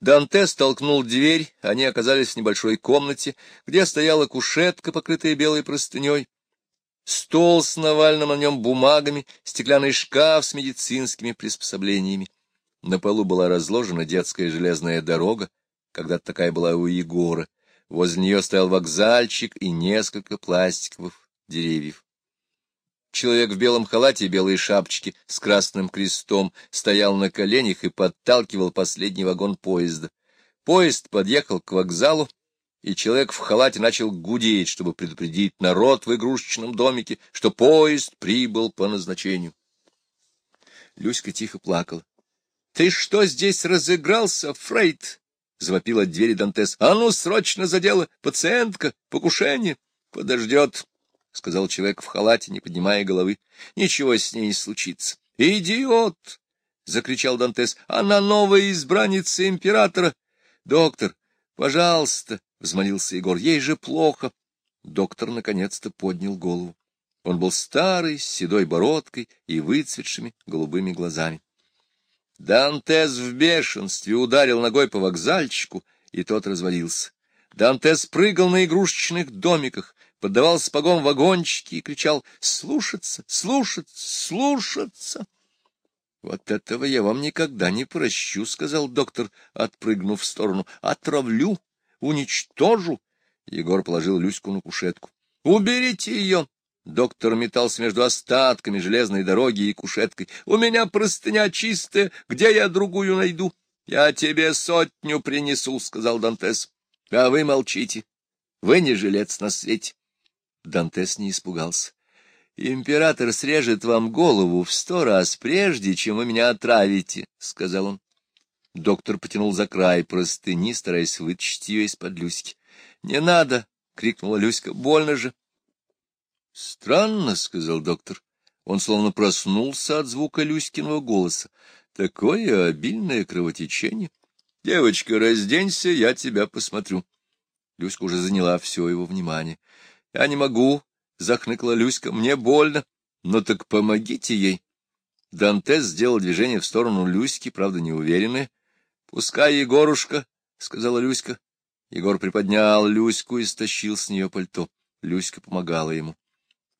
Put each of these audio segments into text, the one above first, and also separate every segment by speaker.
Speaker 1: Данте столкнул дверь, они оказались в небольшой комнате, где стояла кушетка, покрытая белой простыней, стол с навальным на нем бумагами, стеклянный шкаф с медицинскими приспособлениями. На полу была разложена детская железная дорога, когда-то такая была у Егора. Возле нее стоял вокзальчик и несколько пластиковых деревьев. Человек в белом халате и белой шапочке с красным крестом стоял на коленях и подталкивал последний вагон поезда. Поезд подъехал к вокзалу, и человек в халате начал гудеть, чтобы предупредить народ в игрушечном домике, что поезд прибыл по назначению. Люська тихо плакала. — Ты что здесь разыгрался, Фрейд? — завопил от двери Дантес. — А ну, срочно за дело! Пациентка! Покушение! — Подождет, — сказал человек в халате, не поднимая головы. — Ничего с ней не случится. — Идиот! — закричал Дантес. — Она новая избранница императора. — Доктор, пожалуйста, — взмолился Егор, — ей же плохо. Доктор наконец-то поднял голову. Он был старый, с седой бородкой и выцветшими голубыми глазами. Дантес в бешенстве ударил ногой по вокзальчику, и тот развалился. Дантес прыгал на игрушечных домиках, поддавал спагом вагончики и кричал «Слушаться! Слушаться! Слушаться!» «Вот этого я вам никогда не прощу», — сказал доктор, отпрыгнув в сторону. «Отравлю, уничтожу». Егор положил Люську на кушетку. «Уберите ее!» Доктор метался между остатками железной дороги и кушеткой. «У меня простыня чистая, где я другую найду?» «Я тебе сотню принесу», — сказал Дантес. «А вы молчите. Вы не жилец на свете». Дантес не испугался. «Император срежет вам голову в сто раз прежде, чем вы меня отравите», — сказал он. Доктор потянул за край простыни, стараясь вытащить ее из-под Люськи. «Не надо!» — крикнула Люська. «Больно же!» «Странно», — сказал доктор. Он словно проснулся от звука Люськиного голоса. «Такое обильное кровотечение! Девочка, разденься, я тебя посмотрю». Люська уже заняла все его внимание. — Я не могу, — захныкала Люська, — мне больно. Ну так помогите ей. Дантес сделал движение в сторону Люськи, правда, неуверенное. — Пускай Егорушка, — сказала Люська. Егор приподнял Люську и стащил с нее пальто. Люська помогала ему.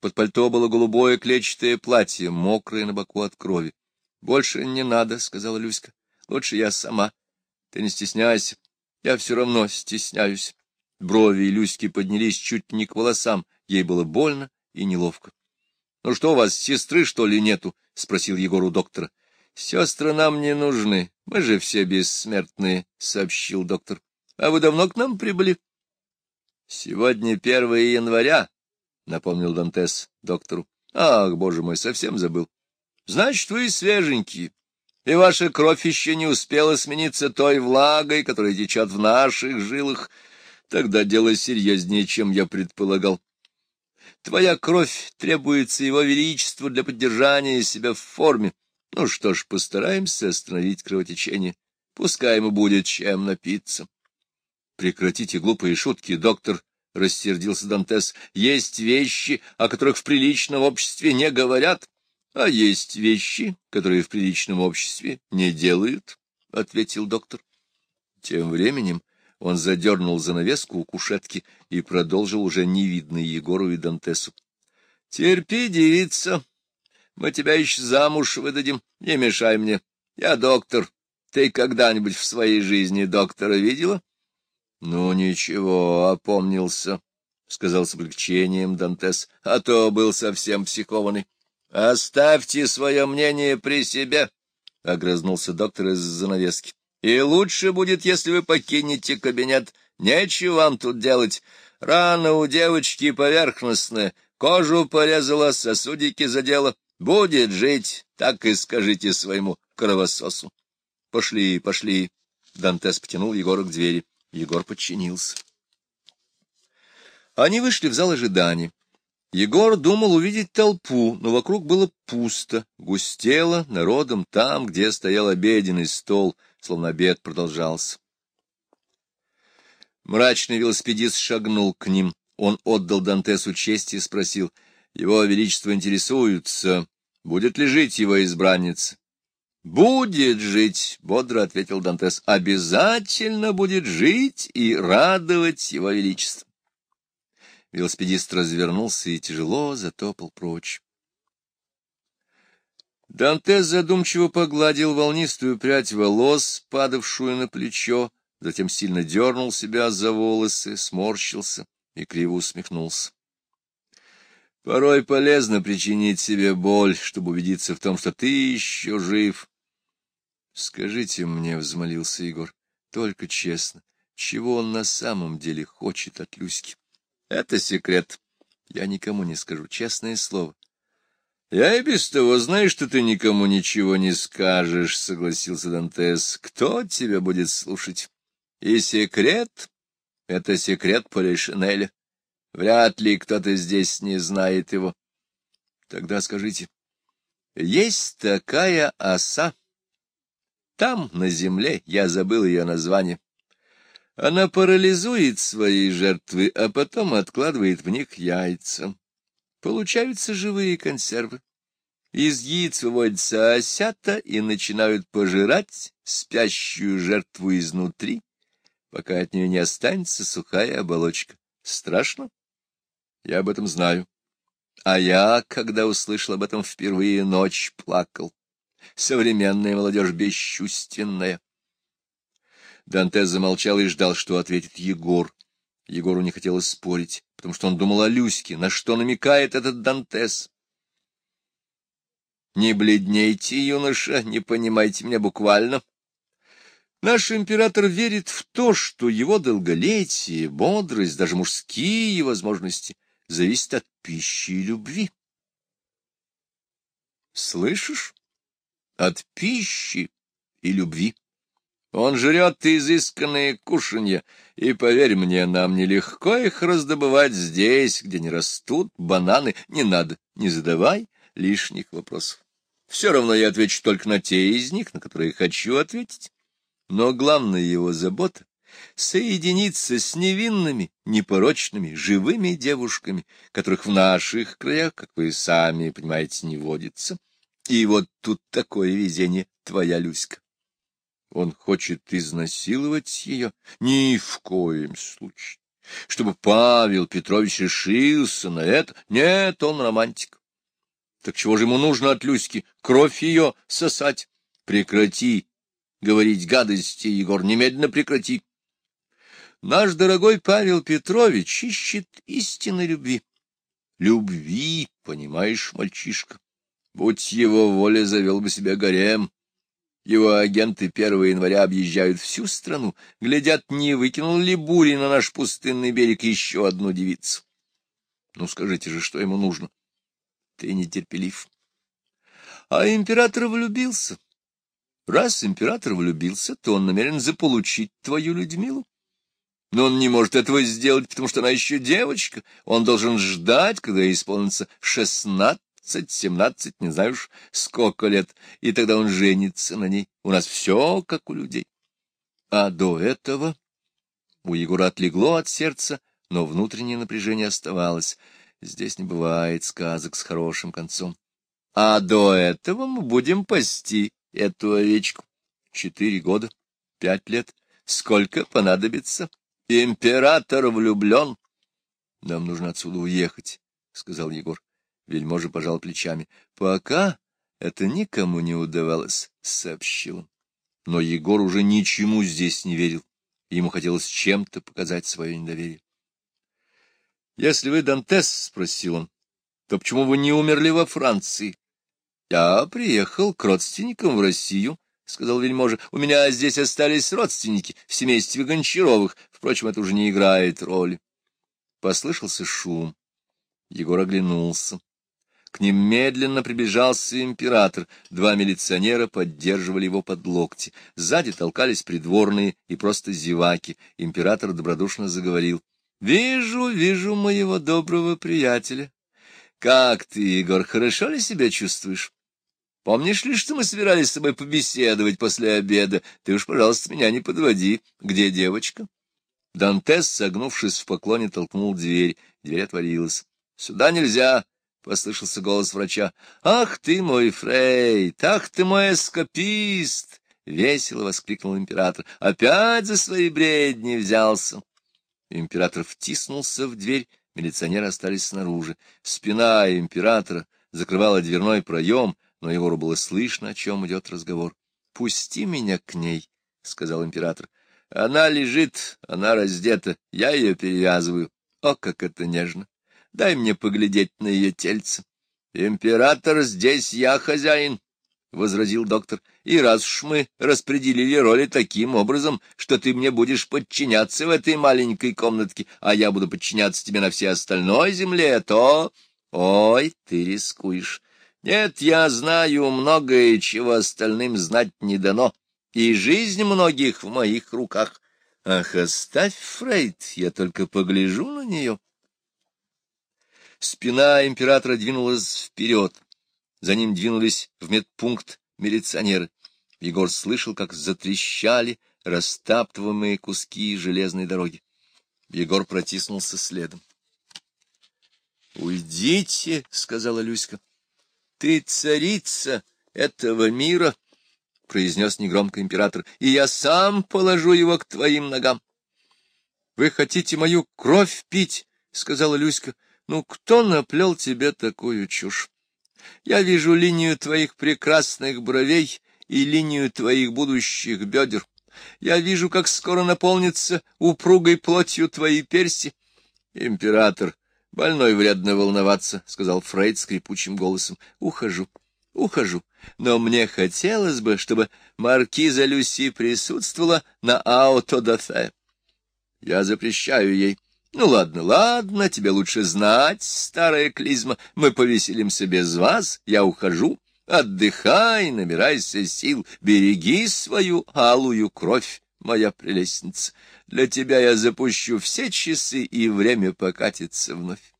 Speaker 1: Под пальто было голубое клетчатое платье, мокрое на боку от крови. — Больше не надо, — сказала Люська. — Лучше я сама. Ты не стесняйся. Я все равно стесняюсь. Брови Люськи поднялись чуть не к волосам, ей было больно и неловко. — Ну что, у вас сестры, что ли, нету? — спросил Егор у доктора. — Сестры нам не нужны, мы же все бессмертные, — сообщил доктор. — А вы давно к нам прибыли? — Сегодня первое января, — напомнил Дантес доктору. — Ах, боже мой, совсем забыл. — Значит, вы свеженькие, и ваша кровь еще не успела смениться той влагой, которая течет в наших жилах. Тогда дело серьезнее, чем я предполагал. Твоя кровь требуется его величеству для поддержания себя в форме. Ну что ж, постараемся остановить кровотечение. Пускай ему будет чем напиться. Прекратите глупые шутки, доктор, — рассердился Дантес. Есть вещи, о которых в приличном обществе не говорят, а есть вещи, которые в приличном обществе не делают, — ответил доктор. Тем временем он задернул занавеску у кушетки и продолжил уже невидный Егору и Дантесу. — Терпи, девица. Мы тебя еще замуж выдадим. Не мешай мне. Я доктор. Ты когда-нибудь в своей жизни доктора видела? — Ну, ничего, опомнился, — сказал с облегчением Дантес, — а то был совсем психованный. — Оставьте свое мнение при себе, — огрызнулся доктор из занавески. И лучше будет, если вы покинете кабинет. Нечего вам тут делать. Рана у девочки поверхностная, кожу порезала, сосудики задела. Будет жить, так и скажите своему кровососу. Пошли, пошли. Дантес потянул Егора к двери. Егор подчинился. Они вышли в зал ожидания. Егор думал увидеть толпу, но вокруг было пусто, густело народом там, где стоял обеденный стол, словно обед продолжался. Мрачный велосипедист шагнул к ним. Он отдал Дантесу честь и спросил, — Его Величество интересуется, будет ли жить его избранница? «Будет жить», — бодро ответил Дантес, — «обязательно будет жить и радовать его величество». Велосипедист развернулся и тяжело затопал прочь. Дантес задумчиво погладил волнистую прядь волос, падавшую на плечо, затем сильно дернул себя за волосы, сморщился и криво усмехнулся. Порой полезно причинить себе боль, чтобы убедиться в том, что ты еще жив. — Скажите мне, — взмолился Егор, — только честно, чего он на самом деле хочет от Люськи? — Это секрет. Я никому не скажу, честное слово. — Я и без того знаю, что ты никому ничего не скажешь, — согласился Дантес. — Кто тебя будет слушать? И секрет — это секрет Полишинеля. Вряд ли кто-то здесь не знает его. Тогда скажите, есть такая оса, там, на земле, я забыл ее название. Она парализует свои жертвы, а потом откладывает в них яйца. Получаются живые консервы. Из яиц выводятся осята и начинают пожирать спящую жертву изнутри, пока от нее не останется сухая оболочка. Страшно? Я об этом знаю. А я, когда услышал об этом впервые, ночь плакал современная молодежь бесчувственная. Дантес замолчал и ждал, что ответит Егор. Егору не хотелось спорить, потому что он думал о Люське, на что намекает этот Дантес. Не бледнейте, юноша, не понимайте меня буквально. Наш император верит в то, что его долголетие, бодрость, даже мужские возможности зависят от пищи и любви. Слышишь? от пищи и любви. Он жрет изысканные кушанья, и, поверь мне, нам нелегко их раздобывать здесь, где не растут бананы. Не надо, не задавай лишних вопросов. Все равно я отвечу только на те из них, на которые хочу ответить. Но главная его забота — соединиться с невинными, непорочными, живыми девушками, которых в наших краях, как вы сами понимаете, не водится. И вот тут такое везение, твоя Люська. Он хочет изнасиловать ее? Ни в коем случае. Чтобы Павел Петрович решился на это? Нет, он романтик. Так чего же ему нужно от Люськи? Кровь ее сосать? Прекрати говорить гадости, Егор, немедленно прекрати. Наш дорогой Павел Петрович ищет истинной любви. Любви, понимаешь, мальчишка. Будь его воля, завел бы себе гарем. Его агенты 1 января объезжают всю страну, глядят, не выкинул ли бури на наш пустынный берег еще одну девицу. Ну, скажите же, что ему нужно? Ты нетерпелив. А император влюбился. Раз император влюбился, то он намерен заполучить твою Людмилу. Но он не может этого сделать, потому что она еще девочка. Он должен ждать, когда ей исполнится шестнадцать шестнадцать, семнадцать, не знаю уж сколько лет, и тогда он женится на ней. У нас все как у людей. А до этого у Егора отлегло от сердца, но внутреннее напряжение оставалось. Здесь не бывает сказок с хорошим концом. А до этого мы будем пасти эту овечку. Четыре года, пять лет. Сколько понадобится? Император влюблен. Нам нужно отсюда уехать, — сказал Егор. Вельможа пожал плечами. — Пока это никому не удавалось, — сообщил он. Но Егор уже ничему здесь не верил. Ему хотелось чем-то показать свое недоверие. — Если вы Дантес, — спросил он, — то почему вы не умерли во Франции? — Я приехал к родственникам в Россию, — сказал вельможа. — У меня здесь остались родственники в семействе Гончаровых. Впрочем, это уже не играет роли. Послышался шум. Егор оглянулся. К ним медленно приближался император. Два милиционера поддерживали его под локти. Сзади толкались придворные и просто зеваки. Император добродушно заговорил. — Вижу, вижу моего доброго приятеля. Как ты, Егор, хорошо ли себя чувствуешь? Помнишь ли, что мы собирались с тобой побеседовать после обеда? Ты уж, пожалуйста, меня не подводи. Где девочка? Дантес, согнувшись в поклоне, толкнул дверь. Дверь отворилась. — Сюда нельзя, послышался голос врача. «Ах ты мой Фрейд! Ах ты мой эскапист!» — весело воскликнул император. «Опять за свои бредни взялся!» Император втиснулся в дверь, милиционеры остались снаружи. Спина императора закрывала дверной проем, но Егору было слышно, о чем идет разговор. — Пусти меня к ней, — сказал император. — Она лежит, она раздета, я ее перевязываю. О, как это нежно! Дай мне поглядеть на ее тельце. — Император, здесь я хозяин, — возразил доктор. — И раз уж мы распределили роли таким образом, что ты мне будешь подчиняться в этой маленькой комнатке, а я буду подчиняться тебе на всей остальной земле, то... Ой, ты рискуешь. Нет, я знаю многое, чего остальным знать не дано, и жизнь многих в моих руках. Ах, оставь, Фрейд, я только погляжу на нее. Спина императора двинулась вперед. За ним двинулись в медпункт милиционеры. Егор слышал, как затрещали растаптываемые куски железной дороги. Егор протиснулся следом. — Уйдите, — сказала Люська. — Ты царица этого мира, — произнес негромко император, — и я сам положу его к твоим ногам. — Вы хотите мою кровь пить? — сказала Люська. — Ну, кто наплел тебе такую чушь? Я вижу линию твоих прекрасных бровей и линию твоих будущих бедер. Я вижу, как скоро наполнится упругой плотью твои перси. Император, больной вредно волноваться, — сказал Фрейд скрипучим голосом. Ухожу, ухожу. Но мне хотелось бы, чтобы маркиза Люси присутствовала на аутодафе. Я запрещаю ей. Ну, ладно, ладно, тебе лучше знать, старая клизма, мы повеселимся без вас, я ухожу. Отдыхай, набирайся сил, береги свою алую кровь, моя прелестница. Для тебя я запущу все часы, и время покатится вновь.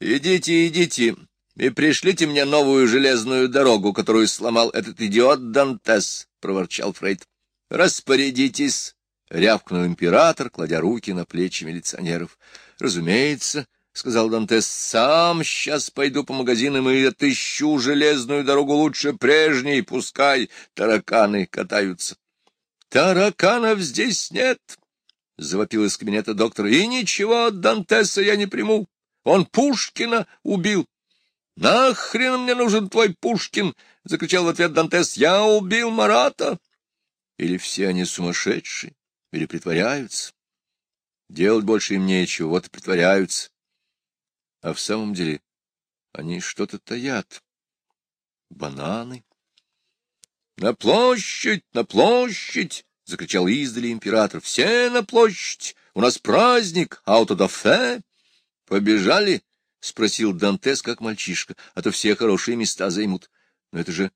Speaker 1: Идите, идите, и пришлите мне новую железную дорогу, которую сломал этот идиот Дантес, — проворчал Фрейд. Распорядитесь — рявкнул император, кладя руки на плечи милиционеров. — Разумеется, — сказал Дантес, — сам сейчас пойду по магазинам и отыщу железную дорогу лучше прежней, пускай тараканы катаются. — Тараканов здесь нет, — завопил из кабинета доктор, — и ничего от Дантеса я не приму. Он Пушкина убил. — Нахрен мне нужен твой Пушкин? — закричал в ответ Дантес. — Я убил Марата. Или все они сумасшедшие? Или притворяются. Делать больше им нечего, вот и притворяются. А в самом деле они что-то таят. Бананы. — На площадь, на площадь! — закричал издали император. — Все на площадь! У нас праздник, аутодафе! — Побежали? — спросил Дантес, как мальчишка, — а то все хорошие места займут. — Но это же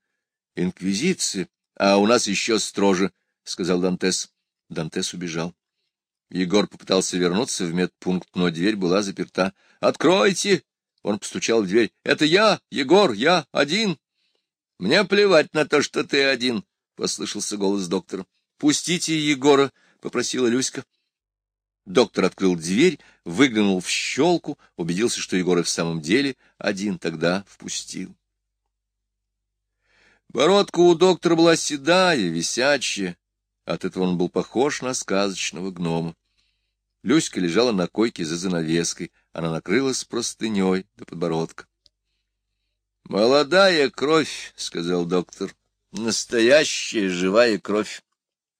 Speaker 1: инквизиция, а у нас еще строже, — сказал Дантес. Дантес убежал. Егор попытался вернуться в медпункт, но дверь была заперта. «Откройте!» Он постучал в дверь. «Это я, Егор, я один!» «Мне плевать на то, что ты один!» — послышался голос доктора. «Пустите Егора!» — попросила Люська. Доктор открыл дверь, выглянул в щелку, убедился, что Егор и в самом деле один тогда впустил. Бородка у доктора была седая, висячая, от этого он был похож на сказочного гнома. Люська лежала на койке за занавеской, она накрылась простыней до подбородка. — Молодая кровь, — сказал доктор, — настоящая живая кровь.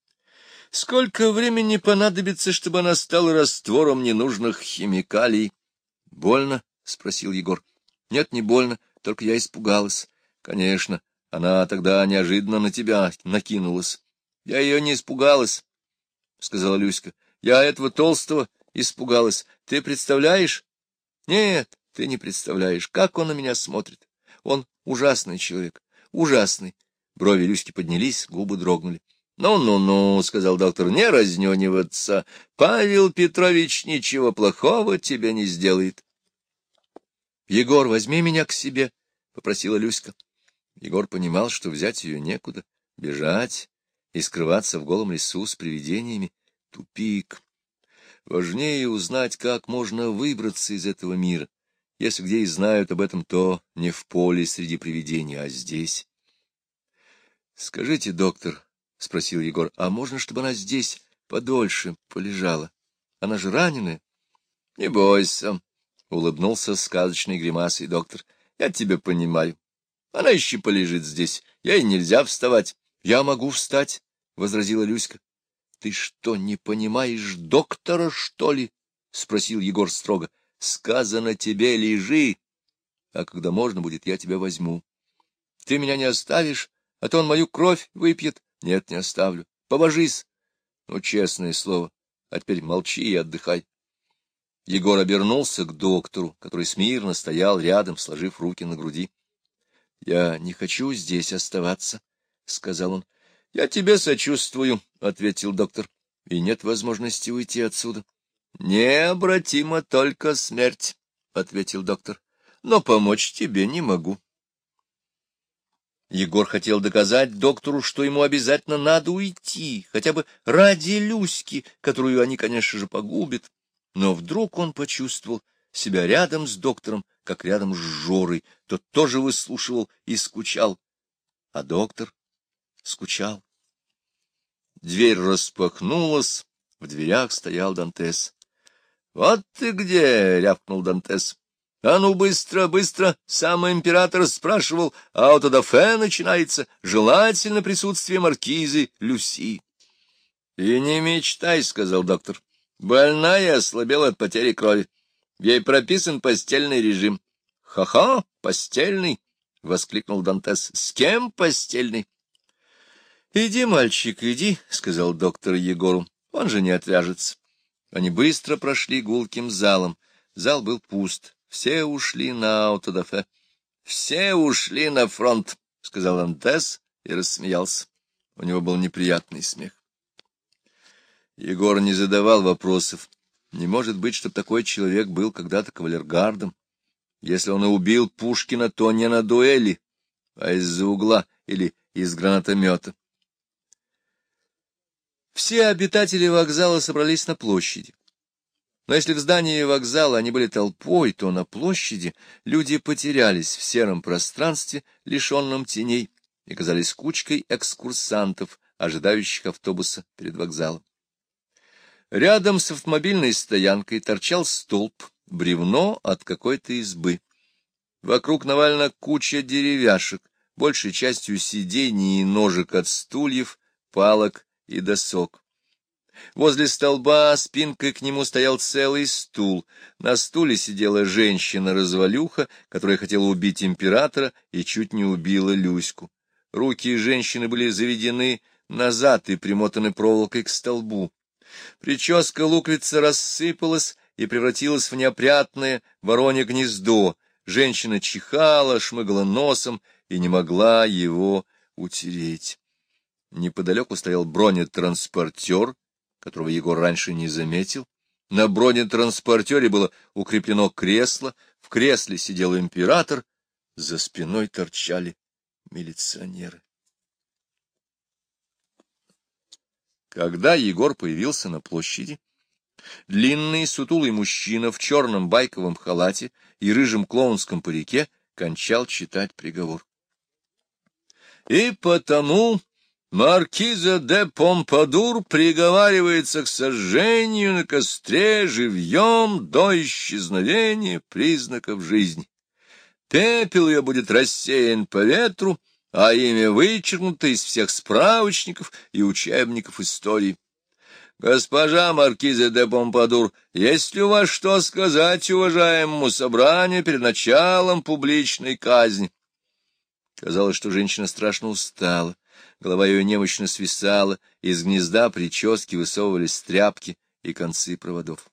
Speaker 1: — Сколько времени понадобится, чтобы она стала раствором ненужных химикалий? — Больно? — спросил Егор. — Нет, не больно, только я испугалась. — Конечно, она тогда неожиданно на тебя накинулась. Я ее не испугалась, — сказала Люська. — Я этого толстого испугалась. Ты представляешь? — Нет, ты не представляешь, как он на меня смотрит. Он ужасный человек, ужасный. Брови Люськи поднялись, губы дрогнули. «Ну, ну — сказал доктор, — не разнениваться. Павел Петрович ничего плохого тебе не сделает. — Егор, возьми меня к себе, — попросила Люська. Егор понимал, что взять ее некуда, бежать и скрываться в голом лесу с привидениями — тупик. Важнее узнать, как можно выбраться из этого мира, Если где и знают об этом, то не в поле среди привидений, а здесь. — Скажите, доктор, — спросил Егор, — а можно, чтобы она здесь подольше полежала? Она же раненая. — Не бойся, — улыбнулся сказочной гримасой доктор. — Я тебя понимаю. Она еще полежит здесь. Ей нельзя вставать. — Я могу встать, — возразила Люська. — Ты что, не понимаешь доктора, что ли? — спросил Егор строго. — Сказано тебе, лежи, а когда можно будет, я тебя возьму. Ты меня не оставишь, а то он мою кровь выпьет. Нет, не оставлю. Побожись. Ну, честное слово. А теперь молчи и отдыхай. Егор обернулся к доктору, который смирно стоял рядом, сложив руки на груди. — Я не хочу здесь оставаться, — сказал он. — Я тебе сочувствую, — ответил доктор. — И нет возможности уйти отсюда. — Необратима только смерть, — ответил доктор. — Но помочь тебе не могу. Егор хотел доказать доктору, что ему обязательно надо уйти, хотя бы ради Люськи, которую они, конечно же, погубят. Но вдруг он почувствовал себя рядом с доктором, как рядом с Жорой. Тот тоже выслушивал и скучал, а доктор скучал. Дверь распахнулась, в дверях стоял Дантес. — Вот ты где! — рявкнул Дантес. — А ну, быстро, быстро! Сам император спрашивал, аутодафе начинается, желательно присутствие маркизы Люси. — И не мечтай, — сказал доктор. Больная ослабела от потери крови. Ей прописан постельный режим. «Ха — постельный! — воскликнул Дантес. — С кем постельный? — Иди, мальчик, иди, — сказал доктор Егору. — Он же не отвяжется. Они быстро прошли гулким залом. Зал был пуст. Все ушли на аутодафе. — Все ушли на фронт, — сказал Дантес и рассмеялся. У него был неприятный смех. Егор не задавал вопросов. Не может быть, чтобы такой человек был когда-то кавалергардом. Если он и убил Пушкина, то не на дуэли, а из-за угла или из гранатомета. Все обитатели вокзала собрались на площади. Но если в здании вокзала они были толпой, то на площади люди потерялись в сером пространстве, лишенном теней, и казались кучкой экскурсантов, ожидающих автобуса перед вокзалом. Рядом с автомобильной стоянкой торчал столб, бревно от какой-то избы. Вокруг навалена куча деревяшек, большей частью сидений и ножек от стульев, палок и досок. Возле столба спинкой к нему стоял целый стул. На стуле сидела женщина-развалюха, которая хотела убить императора и чуть не убила Люську. Руки женщины были заведены назад и примотаны проволокой к столбу. Прическа луковицы рассыпалась и превратилась в неопрятное воронье гнездо. Женщина чихала, шмыгала носом и не могла его утереть. Неподалеку стоял бронетранспортер, которого Егор раньше не заметил. На бронетранспортере было укреплено кресло, в кресле сидел император, за спиной торчали милиционеры. Когда Егор появился на площади, длинный сутулый мужчина в черном байковом халате и рыжем клоунском парике кончал читать приговор. И потому маркиза де Помпадур приговаривается к сожжению на костре живьем до исчезновения признаков жизни. Пепел ее будет рассеян по ветру, а имя вычеркнуто из всех справочников и учебников истории. Госпожа Маркиза де Помпадур, есть ли у вас что сказать уважаемому собранию перед началом публичной казни? Казалось, что женщина страшно устала, голова ее немощно свисала, из гнезда прически высовывались тряпки и концы проводов.